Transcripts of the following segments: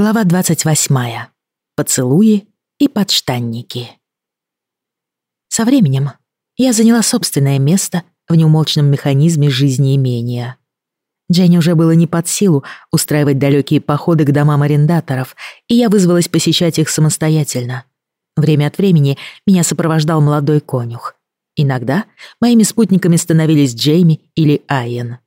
Глава 28. Поцелуи и подштанники. Со временем я заняла собственное место в неумолчном механизме жизни имения. Дженни уже было не под силу устраивать далекие походы к домам арендаторов, и я вызвалась посещать их самостоятельно. Время от времени меня сопровождал молодой конюх. Иногда моими спутниками становились Джейми или Айен.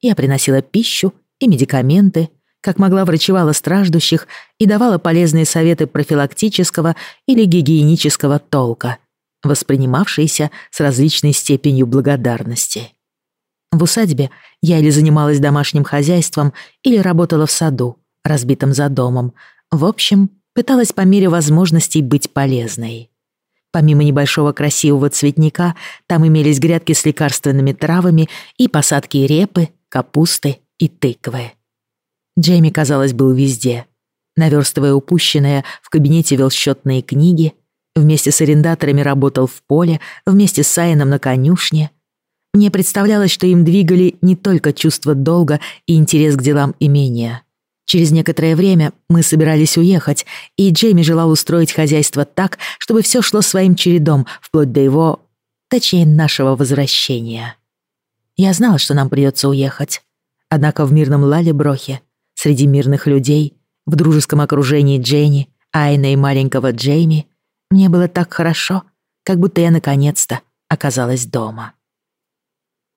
Я приносила пищу и медикаменты, как могла врачевала страждущих и давала полезные советы профилактического или гигиенического толка, воспринимавшиеся с различной степенью благодарности. В усадьбе я или занималась домашним хозяйством, или работала в саду, разбитом за домом. В общем, пыталась по мере возможностей быть полезной. Помимо небольшого красивого цветника, там имелись грядки с лекарственными травами и посадки репы, капусты и тыквы. Джейми, казалось, был везде. Наверстывая упущенное, в кабинете вел счетные книги, вместе с арендаторами работал в поле, вместе с Сайеном на конюшне. Мне представлялось, что им двигали не только чувство долга и интерес к делам имения. Через некоторое время мы собирались уехать, и Джейми желал устроить хозяйство так, чтобы все шло своим чередом, вплоть до его, точнее, нашего возвращения. Я знала, что нам придется уехать. Однако в мирном Лале-Брохе Среди мирных людей, в дружеском окружении Дженни, Айна и маленького Джейми, мне было так хорошо, как будто я наконец-то оказалась дома.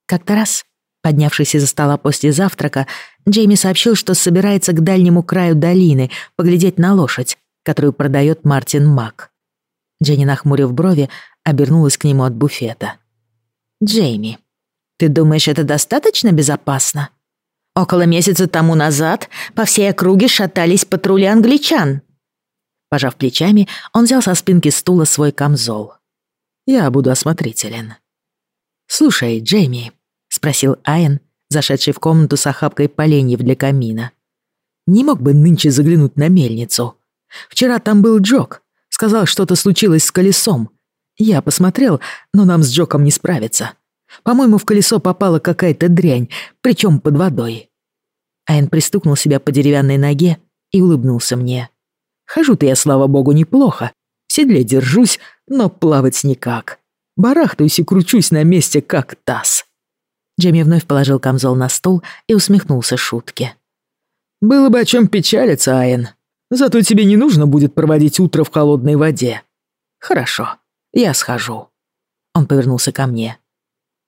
Как-то раз, поднявшись из-за стола после завтрака, Джейми сообщил, что собирается к дальнему краю долины поглядеть на лошадь, которую продает Мартин Мак. Дженни, нахмурив брови, обернулась к нему от буфета. «Джейми, ты думаешь, это достаточно безопасно?» Около месяца тому назад по всей округе шатались патрули англичан. Пожав плечами, он взял со спинки стула свой камзол. «Я буду осмотрителен». «Слушай, Джейми», — спросил Айен, зашедший в комнату с охапкой поленьев для камина. «Не мог бы нынче заглянуть на мельницу? Вчера там был Джок. Сказал, что-то случилось с колесом. Я посмотрел, но нам с Джоком не справиться. По-моему, в колесо попала какая-то дрянь, причем под водой. Айн пристукнул себя по деревянной ноге и улыбнулся мне. Хожу-то я, слава богу, неплохо. В седле держусь, но плавать никак. Барахтаюсь и кручусь на месте, как таз. Джемми вновь положил камзол на стол и усмехнулся шутке. «Было бы о чем печалиться, Айн. Зато тебе не нужно будет проводить утро в холодной воде. Хорошо, я схожу». Он повернулся ко мне.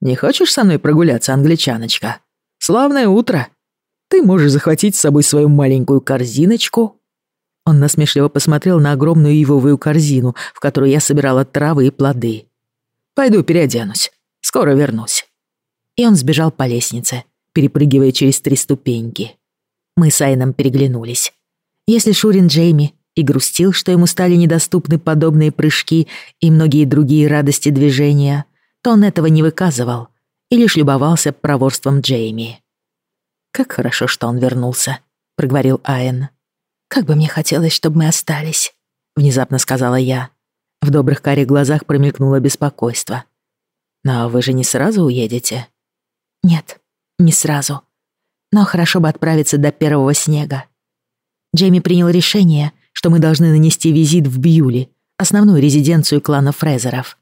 Не хочешь со мной прогуляться, англичаночка? Славное утро. Ты можешь захватить с собой свою маленькую корзиночку». Он насмешливо посмотрел на огромную ивовую корзину, в которую я собирала травы и плоды. «Пойду переоденусь. Скоро вернусь». И он сбежал по лестнице, перепрыгивая через три ступеньки. Мы с Айном переглянулись. Если Шурин Джейми и грустил, что ему стали недоступны подобные прыжки и многие другие радости движения, то он этого не выказывал и лишь любовался проворством Джейми. «Как хорошо, что он вернулся», — проговорил Айен. «Как бы мне хотелось, чтобы мы остались», — внезапно сказала я. В добрых карих глазах промелькнуло беспокойство. «Но вы же не сразу уедете?» «Нет, не сразу. Но хорошо бы отправиться до первого снега». Джейми принял решение, что мы должны нанести визит в Бьюли, основную резиденцию клана Фрезеров.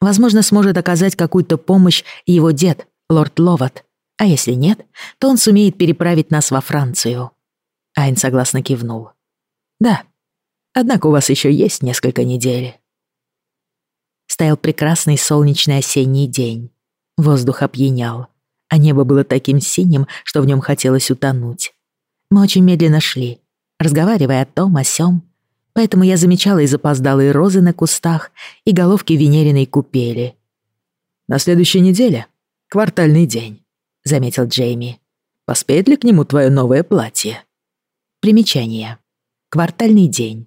Возможно, сможет оказать какую-то помощь его дед, лорд Ловат. А если нет, то он сумеет переправить нас во Францию. Айн согласно кивнул. Да, однако у вас еще есть несколько недель. Стоял прекрасный солнечный осенний день. Воздух опьянял, а небо было таким синим, что в нем хотелось утонуть. Мы очень медленно шли, разговаривая о том, о сём, поэтому я замечала и запоздалые розы на кустах, и головки венериной купели. «На следующей неделе — квартальный день», — заметил Джейми. «Поспеет ли к нему твое новое платье?» Примечание. Квартальный день.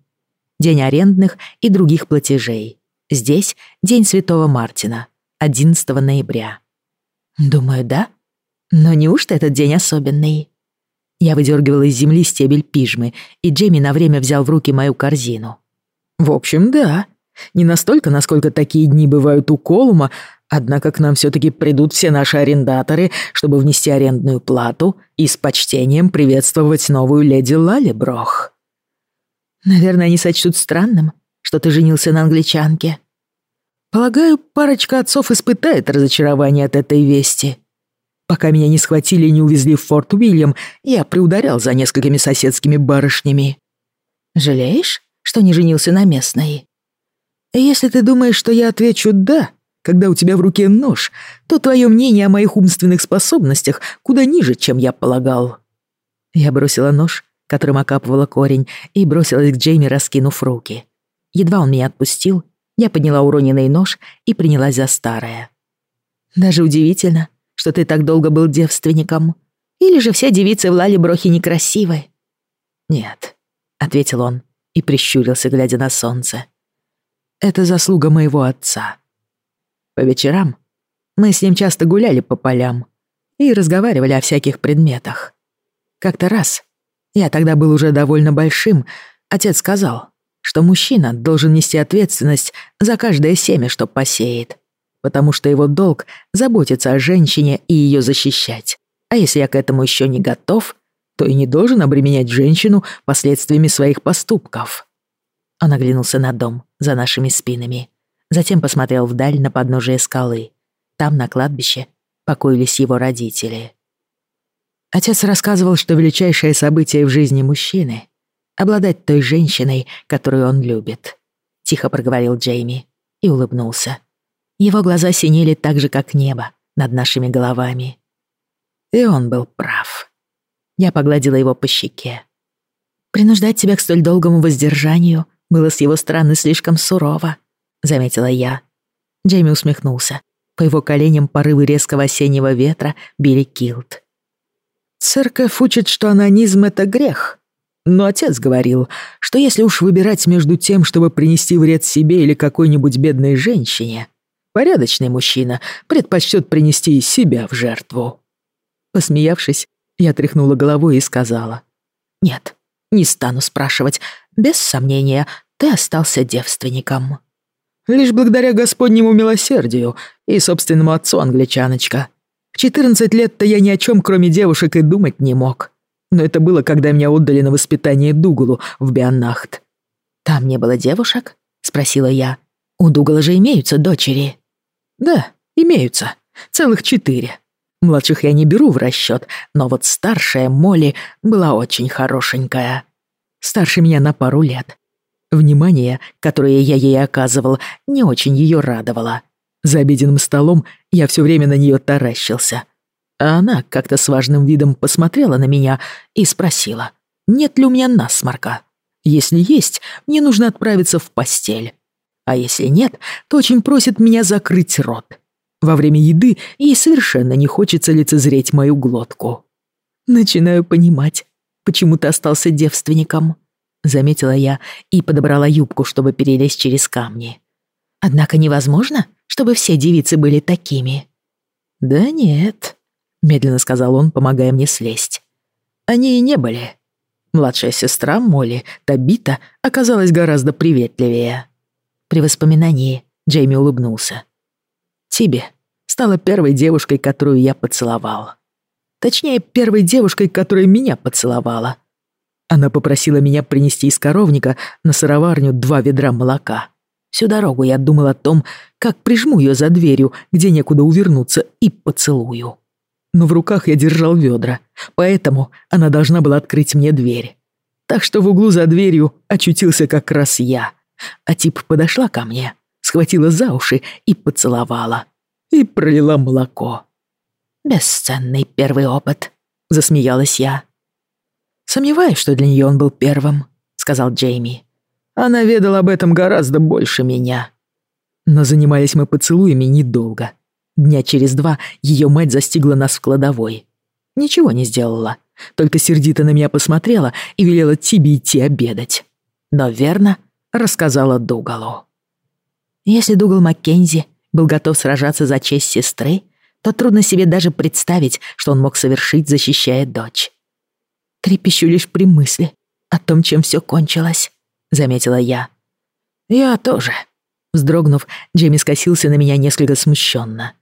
День арендных и других платежей. Здесь День Святого Мартина, 11 ноября. Думаю, да. Но неужто этот день особенный? Я выдергивала из земли стебель пижмы, и Джейми на время взял в руки мою корзину. «В общем, да. Не настолько, насколько такие дни бывают у Колума, однако к нам все-таки придут все наши арендаторы, чтобы внести арендную плату и с почтением приветствовать новую леди Лалиброх». Наверное, они сочтут странным, что ты женился на англичанке. Полагаю, парочка отцов испытает разочарование от этой вести. Пока меня не схватили и не увезли в Форт Уильям, я приударял за несколькими соседскими барышнями. Жалеешь, что не женился на местной? Если ты думаешь, что я отвечу «да», когда у тебя в руке нож, то твое мнение о моих умственных способностях куда ниже, чем я полагал. Я бросила нож, которым окапывала корень, и бросилась к Джейми, раскинув руки. Едва он меня отпустил, я подняла уроненный нож и принялась за старое. Даже удивительно, что ты так долго был девственником. Или же все девицы в Лале Брохе некрасивы?» «Нет», — ответил он и прищурился, глядя на солнце. «Это заслуга моего отца. По вечерам мы с ним часто гуляли по полям и разговаривали о всяких предметах. Как-то раз, я тогда был уже довольно большим, отец сказал, что мужчина должен нести ответственность за каждое семя, что посеет потому что его долг — заботиться о женщине и ее защищать. А если я к этому еще не готов, то и не должен обременять женщину последствиями своих поступков. Он оглянулся на дом за нашими спинами, затем посмотрел вдаль на подножие скалы. Там, на кладбище, покоились его родители. Отец рассказывал, что величайшее событие в жизни мужчины — обладать той женщиной, которую он любит. Тихо проговорил Джейми и улыбнулся. Его глаза синели так же, как небо над нашими головами. И он был прав. Я погладила его по щеке. «Принуждать тебя к столь долгому воздержанию было с его стороны слишком сурово», — заметила я. Джейми усмехнулся. По его коленям порывы резкого осеннего ветра били килт. «Церковь учит, что анонизм — это грех. Но отец говорил, что если уж выбирать между тем, чтобы принести вред себе или какой-нибудь бедной женщине, Порядочный мужчина предпочтет принести себя в жертву. Посмеявшись, я тряхнула головой и сказала. «Нет, не стану спрашивать. Без сомнения, ты остался девственником». «Лишь благодаря Господнему милосердию и собственному отцу, англичаночка. В 14 лет-то я ни о чем, кроме девушек, и думать не мог. Но это было, когда меня отдали на воспитание Дугалу в Бианнахт». «Там не было девушек?» — спросила я. «У Дугала же имеются дочери». Да, имеются. Целых четыре. Младших я не беру в расчет, но вот старшая Молли была очень хорошенькая. Старше меня на пару лет. Внимание, которое я ей оказывал, не очень ее радовало. За обеденным столом я все время на нее таращился. А она как-то с важным видом посмотрела на меня и спросила, нет ли у меня насморка. Если есть, мне нужно отправиться в постель. А если нет, то очень просит меня закрыть рот. Во время еды ей совершенно не хочется лицезреть мою глотку. Начинаю понимать, почему ты остался девственником, заметила я и подобрала юбку, чтобы перелезть через камни. Однако невозможно, чтобы все девицы были такими. Да нет, медленно сказал он, помогая мне слезть. Они и не были. Младшая сестра Молли, Табита, оказалась гораздо приветливее. При воспоминании Джейми улыбнулся. «Тебе стала первой девушкой, которую я поцеловал. Точнее, первой девушкой, которая меня поцеловала. Она попросила меня принести из коровника на сыроварню два ведра молока. Всю дорогу я думал о том, как прижму ее за дверью, где некуда увернуться, и поцелую. Но в руках я держал ведра, поэтому она должна была открыть мне дверь. Так что в углу за дверью очутился как раз я — а тип подошла ко мне, схватила за уши и поцеловала. И пролила молоко. «Бесценный первый опыт», — засмеялась я. «Сомневаюсь, что для нее он был первым», — сказал Джейми. «Она ведала об этом гораздо больше меня». Но занимались мы поцелуями недолго. Дня через два ее мать застигла нас в кладовой. Ничего не сделала, только сердито на меня посмотрела и велела Тиби идти обедать. Но верно рассказала Дугалу. Если Дугал Маккензи был готов сражаться за честь сестры, то трудно себе даже представить, что он мог совершить, защищая дочь. «Трепещу лишь при мысли о том, чем все кончилось», — заметила я. «Я тоже», — вздрогнув, Джейми скосился на меня несколько смущенно.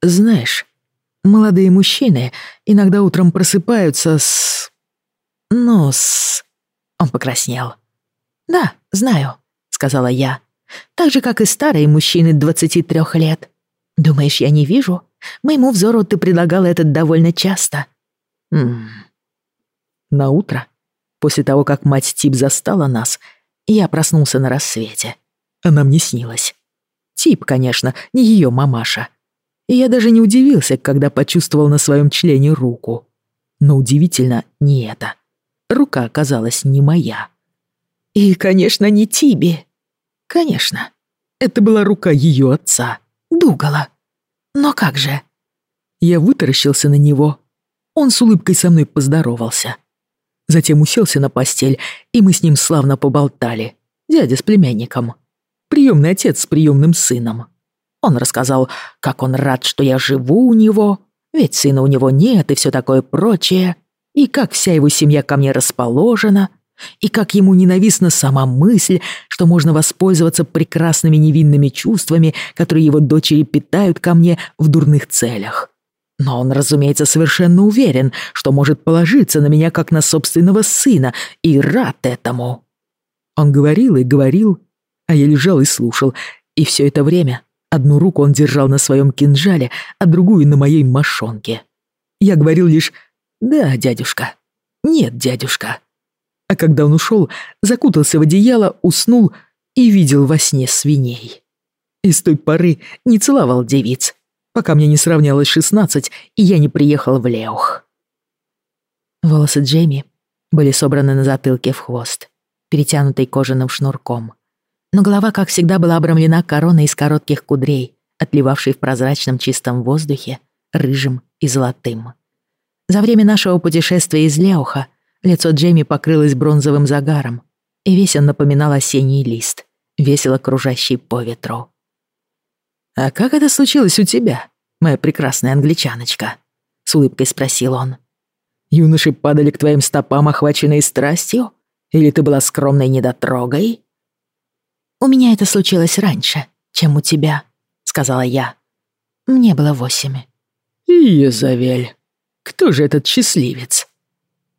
«Знаешь, молодые мужчины иногда утром просыпаются с... ну, с...» Он покраснел. «Да, знаю», — сказала я. «Так же, как и старые мужчины 23 лет. Думаешь, я не вижу? Моему взору ты предлагала это довольно часто». «Ммм...» На утро, после того, как мать Тип застала нас, я проснулся на рассвете. Она мне снилась. Тип, конечно, не ее мамаша. И я даже не удивился, когда почувствовал на своем члене руку. Но удивительно не это. Рука оказалась не моя. И, конечно, не Тиби. Конечно. Это была рука ее отца, Дугала. Но как же? Я вытаращился на него. Он с улыбкой со мной поздоровался. Затем уселся на постель, и мы с ним славно поболтали. Дядя с племянником. Приемный отец с приемным сыном. Он рассказал, как он рад, что я живу у него, ведь сына у него нет и все такое прочее, и как вся его семья ко мне расположена, и как ему ненавистна сама мысль, что можно воспользоваться прекрасными невинными чувствами, которые его дочери питают ко мне в дурных целях. Но он, разумеется, совершенно уверен, что может положиться на меня как на собственного сына, и рад этому. Он говорил и говорил, а я лежал и слушал, и все это время одну руку он держал на своем кинжале, а другую на моей мошонке. Я говорил лишь «Да, дядюшка», «Нет, дядюшка». А когда он ушел, закутался в одеяло, уснул и видел во сне свиней. И с той поры не целовал девиц, пока мне не сравнялось шестнадцать, и я не приехал в Леух. Волосы Джейми были собраны на затылке в хвост, перетянутый кожаным шнурком. Но голова, как всегда, была обрамлена короной из коротких кудрей, отливавшей в прозрачном чистом воздухе, рыжим и золотым. За время нашего путешествия из Леуха лицо Джейми покрылось бронзовым загаром, и весь он напоминал осенний лист, весело кружащий по ветру. «А как это случилось у тебя, моя прекрасная англичаночка?» — с улыбкой спросил он. «Юноши падали к твоим стопам, охваченные страстью? Или ты была скромной недотрогой?» «У меня это случилось раньше, чем у тебя», — сказала я. «Мне было восемь». «Иезавель, кто же этот счастливец?»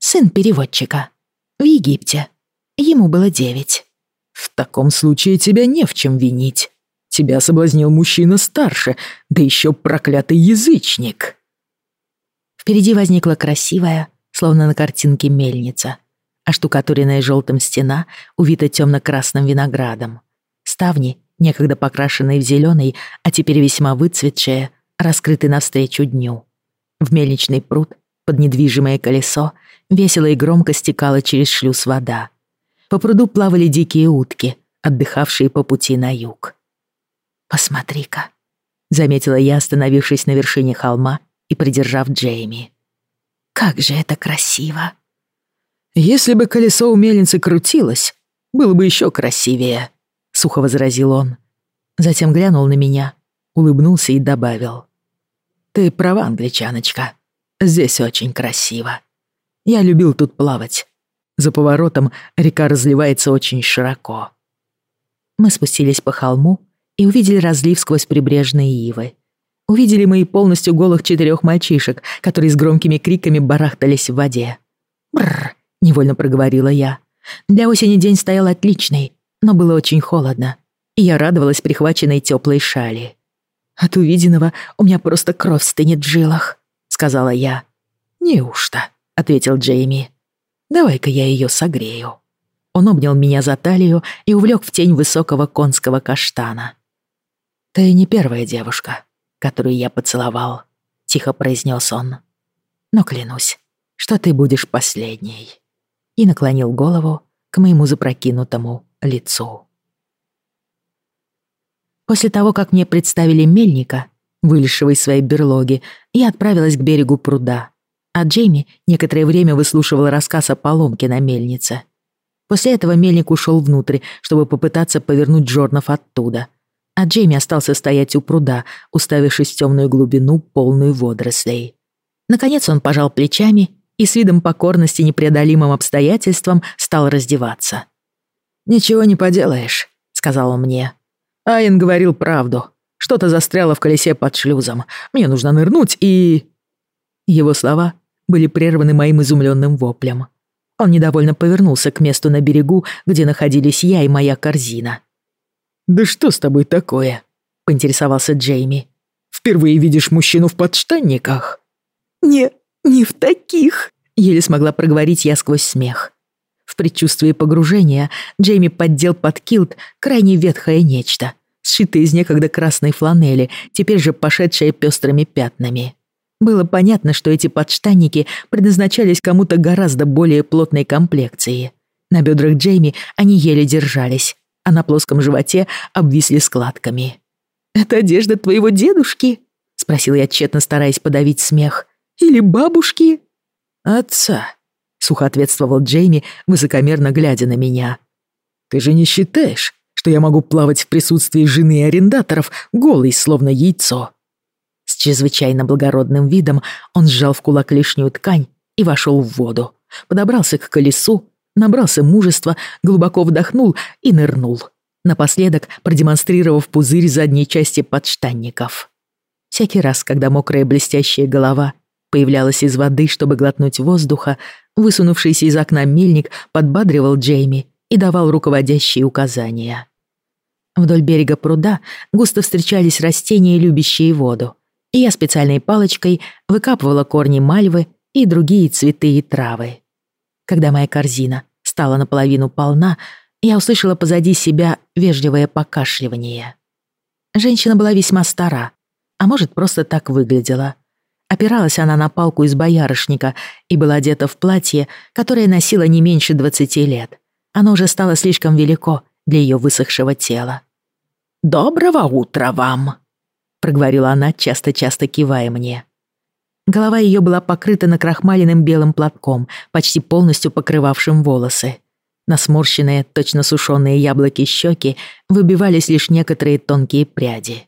«Сын переводчика. В Египте. Ему было девять». «В таком случае тебя не в чем винить. Тебя соблазнил мужчина старше, да еще проклятый язычник». Впереди возникла красивая, словно на картинке мельница, а штукатуренная желтым стена увита темно-красным виноградом. Ставни, некогда покрашенные в зеленый, а теперь весьма выцветшие, раскрыты навстречу дню. В мельничный пруд, под недвижимое колесо, весело и громко стекала через шлюз вода. По пруду плавали дикие утки, отдыхавшие по пути на юг. «Посмотри-ка», — заметила я, остановившись на вершине холма и придержав Джейми. «Как же это красиво!» «Если бы колесо у мельницы крутилось, было бы еще красивее», — сухо возразил он. Затем глянул на меня, улыбнулся и добавил. «Ты права, англичаночка. Здесь очень красиво. Я любил тут плавать. За поворотом река разливается очень широко». Мы спустились по холму и увидели разлив сквозь прибрежные ивы. Увидели мы и полностью голых четырех мальчишек, которые с громкими криками барахтались в воде. «Бррр», — невольно проговорила я. Для осени день стоял отличный, но было очень холодно, и я радовалась прихваченной теплой шали. «От увиденного у меня просто кровь стынет в жилах», — сказала я. «Неужто?» — ответил Джейми. «Давай-ка я ее согрею». Он обнял меня за талию и увлек в тень высокого конского каштана. «Ты не первая девушка, которую я поцеловал», — тихо произнес он. «Но клянусь, что ты будешь последней». И наклонил голову к моему запрокинутому лицу. После того, как мне представили мельника, вылезшего из своей берлоги, я отправилась к берегу пруда, а Джейми некоторое время выслушивал рассказ о поломке на мельнице. После этого мельник ушел внутрь, чтобы попытаться повернуть Джорнов оттуда, а Джейми остался стоять у пруда, уставившись в темную глубину, полную водорослей. Наконец он пожал плечами и с видом покорности непреодолимым обстоятельствам стал раздеваться. «Ничего не поделаешь», — сказал он мне. «Айн говорил правду. Что-то застряло в колесе под шлюзом. Мне нужно нырнуть и...» Его слова были прерваны моим изумленным воплем. Он недовольно повернулся к месту на берегу, где находились я и моя корзина. «Да что с тобой такое?» — поинтересовался Джейми. «Впервые видишь мужчину в подштанниках?» «Не, не в таких», — еле смогла проговорить я сквозь смех. В предчувствии погружения Джейми поддел под килт крайне ветхое нечто, сшитое из некогда красной фланели, теперь же пошедшее пестрыми пятнами. Было понятно, что эти подштанники предназначались кому-то гораздо более плотной комплекции. На бедрах Джейми они еле держались, а на плоском животе обвисли складками. «Это одежда твоего дедушки?» — спросила я, тщетно стараясь подавить смех. «Или бабушки?» «Отца», — сухо ответствовал Джейми, высокомерно глядя на меня. «Ты же не считаешь, что я могу плавать в присутствии жены и арендаторов, голый, словно яйцо?» С чрезвычайно благородным видом он сжал в кулак лишнюю ткань и вошел в воду. Подобрался к колесу, набрался мужества, глубоко вдохнул и нырнул, напоследок продемонстрировав пузырь задней части подштанников. Всякий раз, когда мокрая блестящая голова появлялась из воды, чтобы глотнуть воздуха, высунувшийся из окна мельник подбадривал Джейми и давал руководящие указания. Вдоль берега пруда густо встречались растения, любящие воду, и я специальной палочкой выкапывала корни мальвы и другие цветы и травы. Когда моя корзина стала наполовину полна, я услышала позади себя вежливое покашливание. Женщина была весьма стара, а может, просто так выглядела. Опиралась она на палку из боярышника и была одета в платье, которое носила не меньше двадцати лет. Оно уже стало слишком велико для ее высохшего тела. «Доброго утра вам!» — проговорила она, часто-часто кивая мне. Голова ее была покрыта накрахмаленным белым платком, почти полностью покрывавшим волосы. На сморщенные, точно сушеные яблоки щеки выбивались лишь некоторые тонкие пряди.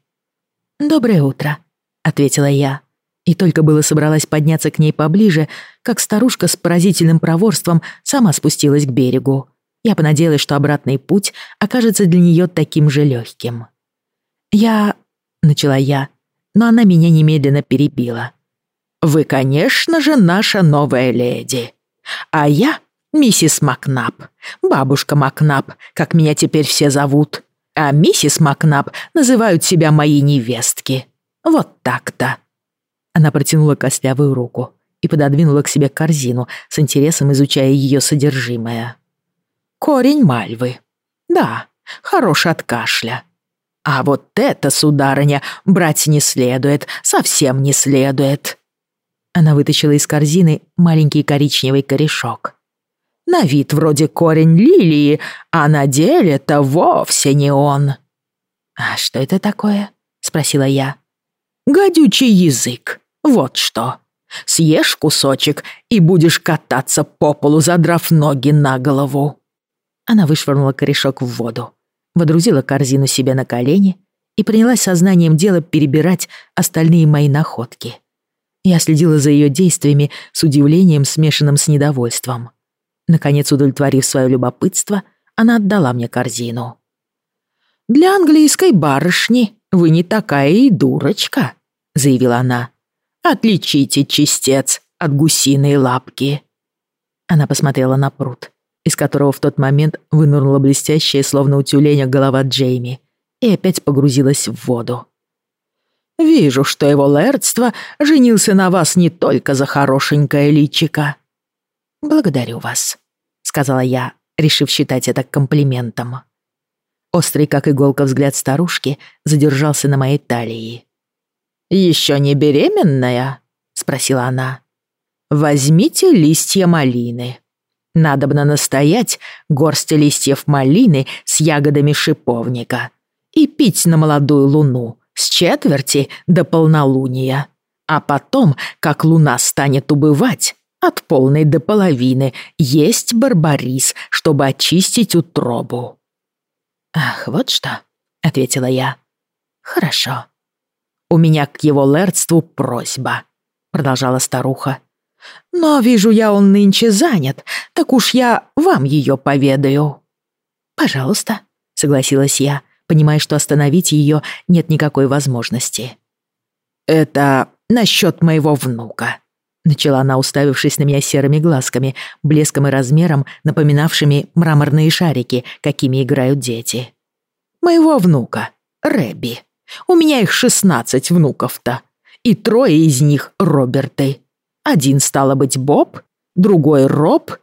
«Доброе утро», — ответила я. И только было собралась подняться к ней поближе, как старушка с поразительным проворством сама спустилась к берегу. Я понадеялась, что обратный путь окажется для нее таким же легким. «Я...» — начала я, но она меня немедленно перебила. Вы, конечно же, наша новая леди. А я миссис Макнаб, бабушка Макнаб, как меня теперь все зовут. А миссис Макнаб называют себя мои невестки. Вот так-то». Она протянула костлявую руку и пододвинула к себе корзину, с интересом изучая ее содержимое. «Корень мальвы. Да, хорош от кашля. А вот это, сударыня, брать не следует, совсем не следует. Она вытащила из корзины маленький коричневый корешок. «На вид вроде корень лилии, а на деле-то вовсе не он». «А что это такое?» — спросила я. «Гадючий язык, вот что. Съешь кусочек и будешь кататься по полу, задрав ноги на голову». Она вышвырнула корешок в воду, водрузила корзину себе на колени и принялась сознанием дела перебирать остальные мои находки. Я следила за ее действиями с удивлением, смешанным с недовольством. Наконец, удовлетворив свое любопытство, она отдала мне корзину. «Для английской барышни вы не такая и дурочка», — заявила она. «Отличите чистец от гусиной лапки». Она посмотрела на пруд, из которого в тот момент вынырнула блестящая, словно у тюленя, голова Джейми, и опять погрузилась в воду. Вижу, что его лэрдство женился на вас не только за хорошенькое личико». «Благодарю вас», — сказала я, решив считать это комплиментом. Острый, как иголка, взгляд старушки задержался на моей талии. «Еще не беременная?» — спросила она. «Возьмите листья малины. Надобно настоять горсть листьев малины с ягодами шиповника и пить на молодую луну, с четверти до полнолуния. А потом, как луна станет убывать, от полной до половины есть барбарис, чтобы очистить утробу». «Ах, вот что», — ответила я. «Хорошо. У меня к его лэрдству просьба», — продолжала старуха. «Но вижу я, он нынче занят, так уж я вам ее поведаю». «Пожалуйста», — согласилась я, — понимая, что остановить ее нет никакой возможности. «Это насчет моего внука», — Начала она, уставившись на меня серыми глазками, блеском и размером, напоминавшими мраморные шарики, какими играют дети. «Моего внука, Рэбби. У меня их шестнадцать внуков-то. И трое из них Роберты. Один, стало быть, Боб, другой Роб,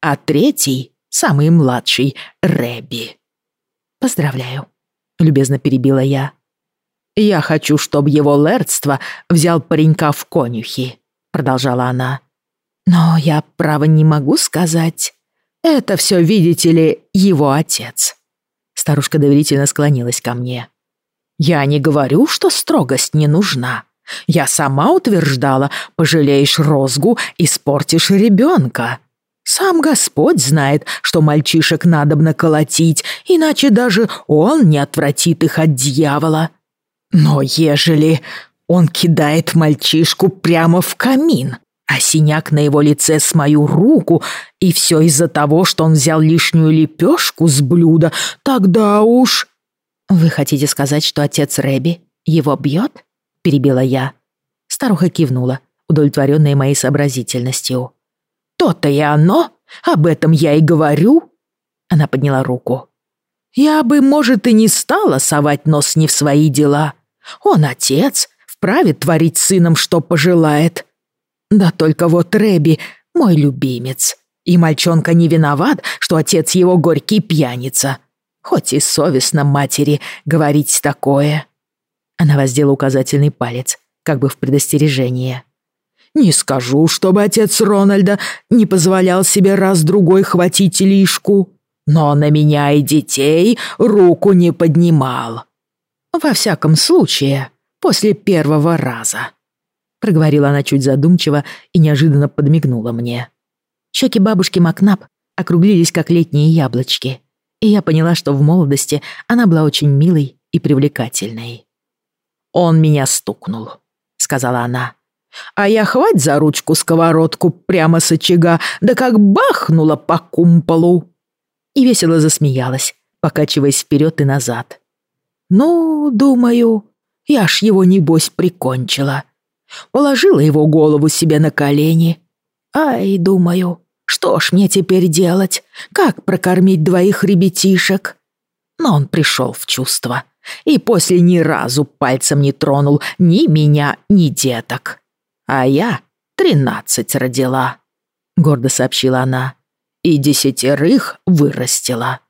а третий, самый младший, Рэбби. «Поздравляю», — любезно перебила я. «Я хочу, чтобы его лэрдство взял паренька в конюхи», — продолжала она. «Но я, право, не могу сказать. Это все, видите ли, его отец». Старушка доверительно склонилась ко мне. «Я не говорю, что строгость не нужна. Я сама утверждала, пожалеешь розгу, испортишь ребенка. Сам Господь знает, что мальчишек надобно колотить, иначе даже он не отвратит их от дьявола. Но ежели он кидает мальчишку прямо в камин, а синяк на его лице с мою руку, и все из-за того, что он взял лишнюю лепешку с блюда, тогда уж...» «Вы хотите сказать, что отец Рэби его бьет?» — перебила я. Старуха кивнула, удовлетворенная моей сообразительностью. «То-то и оно! Об этом я и говорю!» Она подняла руку. «Я бы, может, и не стала совать нос не в свои дела. Он отец, вправе творить сыном, что пожелает. Да только вот Рэби мой любимец, и мальчонка не виноват, что отец его горький пьяница. Хоть и совестно матери говорить такое». Она воздела указательный палец, как бы в предостережение. «Не скажу, чтобы отец Рональда не позволял себе раз-другой хватить лишку, но на меня и детей руку не поднимал. Во всяком случае, после первого раза», — проговорила она чуть задумчиво и неожиданно подмигнула мне. Щеки бабушки Макнап округлились, как летние яблочки, и я поняла, что в молодости она была очень милой и привлекательной. «Он меня стукнул», — сказала она. «А я хвать за ручку сковородку прямо с очага, да как бахнула по кумполу!» И весело засмеялась, покачиваясь вперед и назад. «Ну, думаю, я ж его, небось, прикончила. Положила его голову себе на колени. Ай, думаю, что ж мне теперь делать? Как прокормить двоих ребятишек?» Но он пришел в чувство и после ни разу пальцем не тронул ни меня, ни деток. А я тринадцать родила, — гордо сообщила она, — и десятерых вырастила.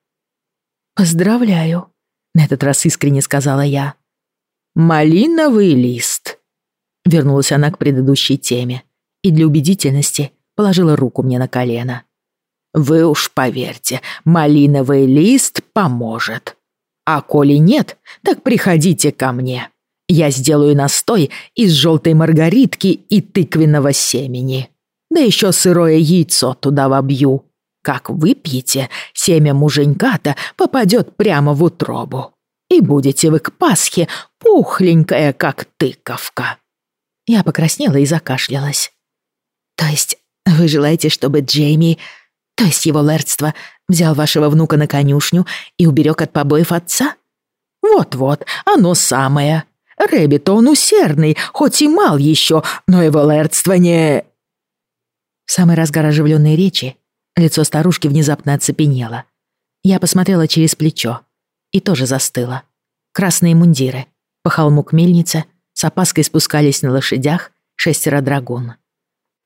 «Поздравляю», — на этот раз искренне сказала я. «Малиновый лист», — вернулась она к предыдущей теме и для убедительности положила руку мне на колено. «Вы уж поверьте, малиновый лист поможет. А коли нет, так приходите ко мне. Я сделаю настой из желтой маргаритки и тыквенного семени. Да еще сырое яйцо туда вобью. Как выпьете, семя муженька-то попадет прямо в утробу. И будете вы к Пасхе пухленькая, как тыковка». Я покраснела и закашлялась. «То есть вы желаете, чтобы Джейми, то есть его лэрдство, Взял вашего внука на конюшню и уберег от побоев отца? Вот-вот, оно самое. Рэбби-то он усердный, хоть и мал еще, но его лэрдство не...» В самый разгар речи лицо старушки внезапно оцепенело. Я посмотрела через плечо и тоже застыла. Красные мундиры. По холму к мельнице с опаской спускались на лошадях шестеро драгун.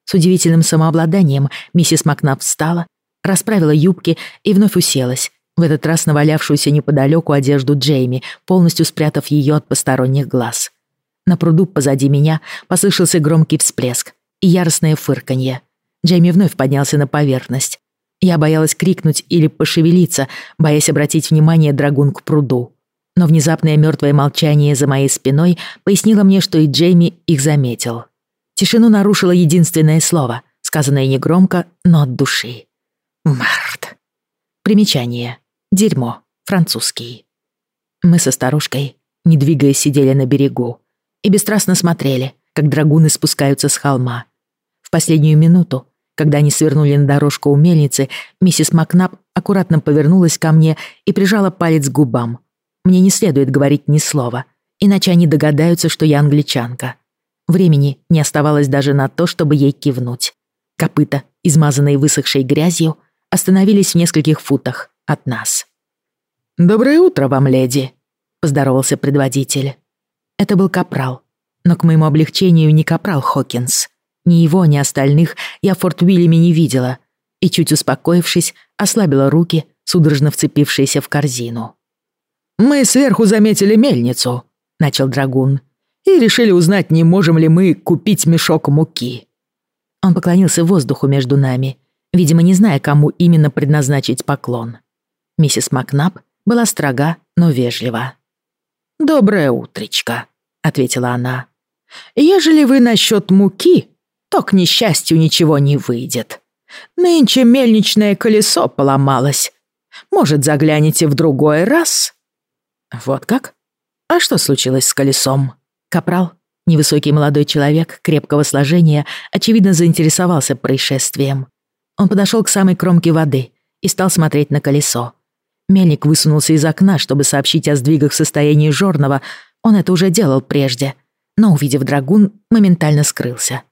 С удивительным самообладанием миссис Макнап встала расправила юбки и вновь уселась, в этот раз навалявшуюся неподалеку одежду Джейми, полностью спрятав ее от посторонних глаз. На пруду позади меня послышался громкий всплеск и яростное фырканье. Джейми вновь поднялся на поверхность. Я боялась крикнуть или пошевелиться, боясь обратить внимание драгун к пруду. Но внезапное мертвое молчание за моей спиной пояснило мне, что и Джейми их заметил. Тишину нарушило единственное слово, сказанное негромко, но от души. Март. Примечание. Дерьмо. Французский. Мы со старушкой, не двигаясь, сидели на берегу и бесстрастно смотрели, как драгуны спускаются с холма. В последнюю минуту, когда они свернули на дорожку у мельницы, миссис Макнаб аккуратно повернулась ко мне и прижала палец к губам. Мне не следует говорить ни слова, иначе они догадаются, что я англичанка. Времени не оставалось даже на то, чтобы ей кивнуть. Копыта, измазанные высохшей грязью, остановились в нескольких футах от нас. «Доброе утро вам, леди», — поздоровался предводитель. Это был капрал, но к моему облегчению не капрал Хокинс. Ни его, ни остальных я в Форт Уильяме не видела, и, чуть успокоившись, ослабила руки, судорожно вцепившиеся в корзину. «Мы сверху заметили мельницу», — начал Драгун, «и решили узнать, не можем ли мы купить мешок муки». Он поклонился воздуху между нами, видимо, не зная, кому именно предназначить поклон. Миссис Макнаб была строга, но вежлива. «Доброе утречко», — ответила она. «Ежели вы насчет муки, то, к несчастью, ничего не выйдет. Нынче мельничное колесо поломалось. Может, заглянете в другой раз?» «Вот как? А что случилось с колесом?» Капрал, невысокий молодой человек крепкого сложения, очевидно заинтересовался происшествием. Он подошел к самой кромке воды и стал смотреть на колесо. Мельник высунулся из окна, чтобы сообщить о сдвигах в состоянии Жорного. Он это уже делал прежде. Но, увидев драгун, моментально скрылся.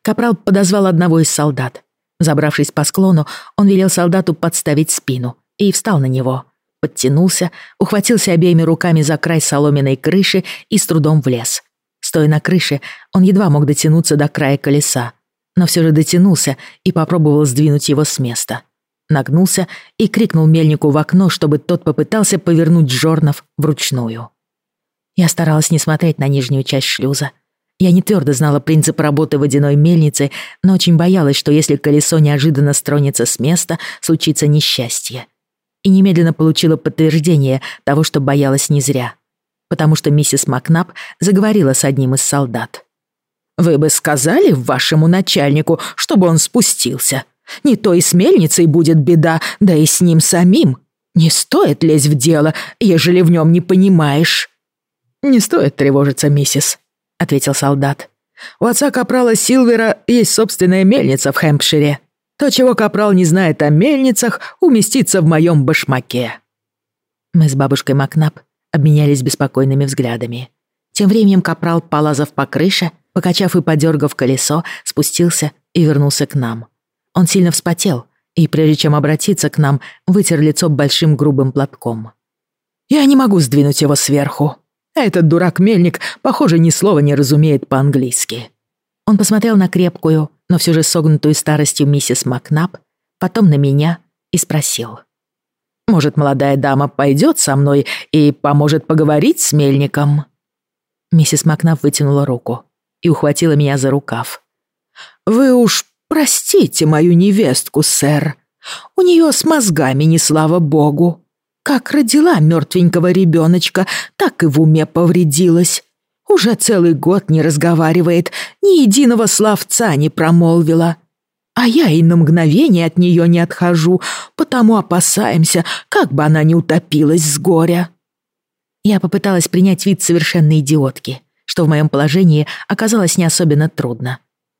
Капрал подозвал одного из солдат. Забравшись по склону, он велел солдату подставить спину и встал на него. Подтянулся, ухватился обеими руками за край соломенной крыши и с трудом влез. Стоя на крыше, он едва мог дотянуться до края колеса, но все же дотянулся и попробовал сдвинуть его с места. Нагнулся и крикнул мельнику в окно, чтобы тот попытался повернуть жорнов вручную. Я старалась не смотреть на нижнюю часть шлюза. Я не твердо знала принцип работы водяной мельницы, но очень боялась, что если колесо неожиданно стронется с места, случится несчастье. И немедленно получила подтверждение того, что боялась не зря. Потому что миссис Макнаб заговорила с одним из солдат. «Вы бы сказали вашему начальнику, чтобы он спустился. Не то и с мельницей будет беда, да и с ним самим. Не стоит лезть в дело, ежели в нем не понимаешь». «Не стоит тревожиться, миссис», — ответил солдат. «У отца капрала Силвера есть собственная мельница в Хэмпшире. То, чего капрал не знает о мельницах, уместится в моем башмаке». Мы с бабушкой Макнап обменялись беспокойными взглядами. Тем временем капрал, полазав по крыше, покачав и подергав колесо, спустился и вернулся к нам. Он сильно вспотел и, прежде чем обратиться к нам, вытер лицо большим грубым платком. «Я не могу сдвинуть его сверху. Этот дурак-мельник, похоже, ни слова не разумеет по-английски». Он посмотрел на крепкую, но все же согнутую старостью миссис Макнаб, потом на меня и спросил. «Может, молодая дама пойдет со мной и поможет поговорить с мельником?» Миссис Макнаб вытянула руку и ухватила меня за рукав. «Вы уж простите мою невестку, сэр. У нее с мозгами не слава богу. Как родила мертвенького ребеночка, так и в уме повредилась. Уже целый год не разговаривает, ни единого словца не промолвила. А я и на мгновение от нее не отхожу, потому опасаемся, как бы она не утопилась с горя. Я попыталась принять вид совершенной идиотки, что в моем положении оказалось не особенно трудно.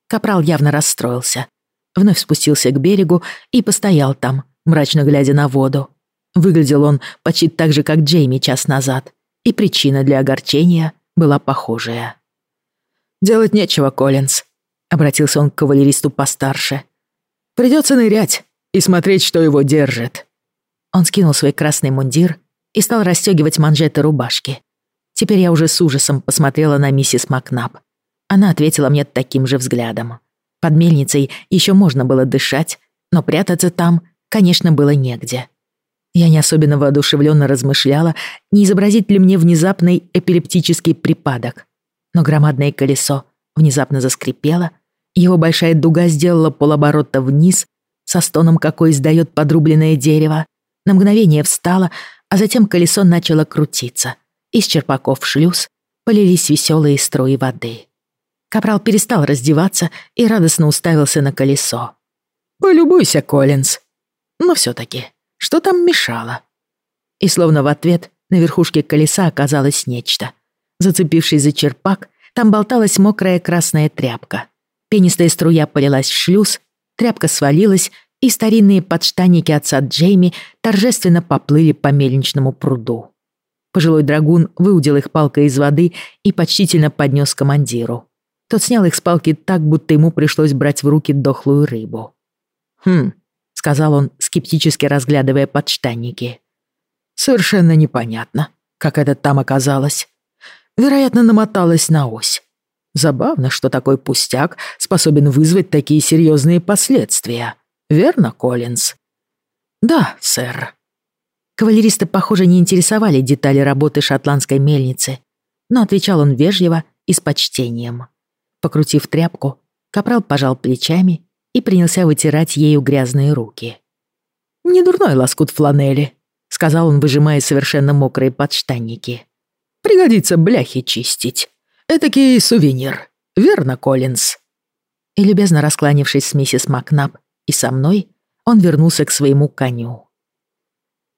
Капрал явно расстроился. Вновь спустился к берегу и постоял там, мрачно глядя на воду. Выглядел он почти так же, как Джейми час назад, и причина для огорчения была похожая. «Делать нечего, Коллинз», — обратился он к кавалеристу постарше. «Придется нырять и смотреть, что его держит». Он скинул свой красный мундир и стал расстегивать манжеты рубашки. Теперь я уже с ужасом посмотрела на миссис Макнаб. Она ответила мне таким же взглядом. Под мельницей еще можно было дышать, но прятаться там, конечно, было негде. Я не особенно воодушевленно размышляла, не изобразить ли мне внезапный эпилептический припадок. Но громадное колесо внезапно заскрипело, его большая дуга сделала полоборота вниз, со стоном, какой издает подрубленное дерево, на мгновение встала, а затем колесо начало крутиться. Из черпаков в шлюз полились веселые струи воды. Капрал перестал раздеваться и радостно уставился на колесо. «Полюбуйся, Коллинз. Но все таки что там мешало?» И словно в ответ на верхушке колеса оказалось нечто. Зацепившись за черпак, там болталась мокрая красная тряпка. Пенистая струя полилась в шлюз, тряпка свалилась, и старинные подштанники отца Джейми торжественно поплыли по мельничному пруду. Пожилой драгун выудил их палкой из воды и почтительно поднес командиру. Тот снял их с палки так, будто ему пришлось брать в руки дохлую рыбу. «Хм», — сказал он, скептически разглядывая подштанники. «Совершенно непонятно, как это там оказалось. Вероятно, намоталось на ось. Забавно, что такой пустяк способен вызвать такие серьезные последствия. Верно, Коллинз?» «Да, сэр». Кавалериста, похоже, не интересовали детали работы шотландской мельницы, но отвечал он вежливо и с почтением. Покрутив тряпку, капрал пожал плечами и принялся вытирать ею грязные руки. «Не дурной лоскут фланели», — сказал он, выжимая совершенно мокрые подштанники. «Пригодится бляхи чистить. Этакий сувенир. Верно, Коллинз?» И, любезно раскланившись с миссис Макнаб и со мной, он вернулся к своему коню.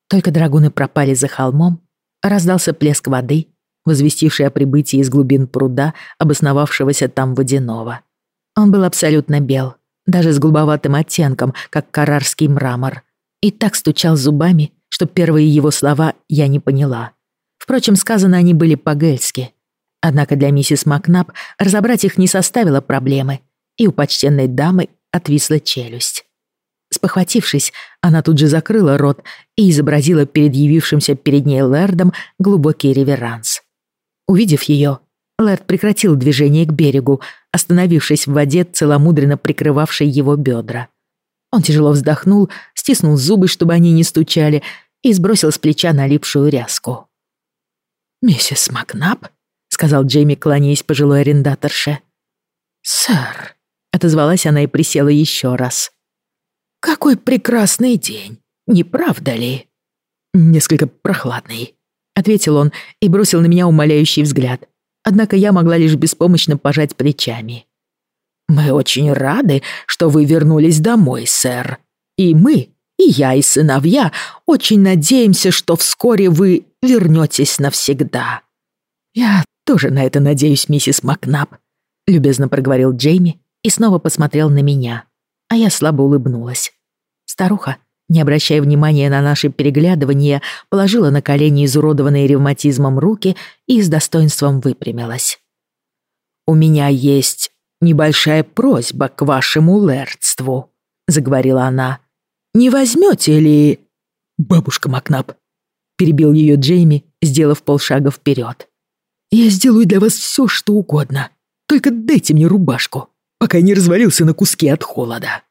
Только драгуны пропали за холмом, раздался плеск воды, возвестивший о прибытии из глубин пруда, обосновавшегося там водяного. Он был абсолютно бел, даже с голубоватым оттенком, как карарский мрамор, и так стучал зубами, что первые его слова я не поняла. Впрочем, сказаны они были по-гельски. Однако для миссис Макнаб разобрать их не составило проблемы, и у почтенной дамы отвисла челюсть. Спохватившись, она тут же закрыла рот и изобразила перед явившимся перед ней Лэрдом глубокий реверанс. Увидев ее, Лэрд прекратил движение к берегу, остановившись в воде, целомудренно прикрывавшей его бедра. Он тяжело вздохнул, стиснул зубы, чтобы они не стучали, и сбросил с плеча налипшую ряску. «Миссис Макнаб?» — сказал Джейми, кланяясь пожилой арендаторше. «Сэр», — отозвалась она и присела еще раз. «Какой прекрасный день, не правда ли?» «Несколько прохладный», — ответил он и бросил на меня умоляющий взгляд. Однако я могла лишь беспомощно пожать плечами. «Мы очень рады, что вы вернулись домой, сэр. И мы, и я, и сыновья очень надеемся, что вскоре вы вернетесь навсегда». «Я тоже на это надеюсь, миссис Макнаб», — любезно проговорил Джейми и снова посмотрел на меня а я слабо улыбнулась. Старуха, не обращая внимания на наши переглядывания, положила на колени изуродованные ревматизмом руки и с достоинством выпрямилась. «У меня есть небольшая просьба к вашему лэрдству», — заговорила она. «Не возьмете ли...» «Бабушка Макнаб», — перебил ее Джейми, сделав полшага вперед. «Я сделаю для вас все, что угодно. Только дайте мне рубашку» пока не развалился на куски от холода.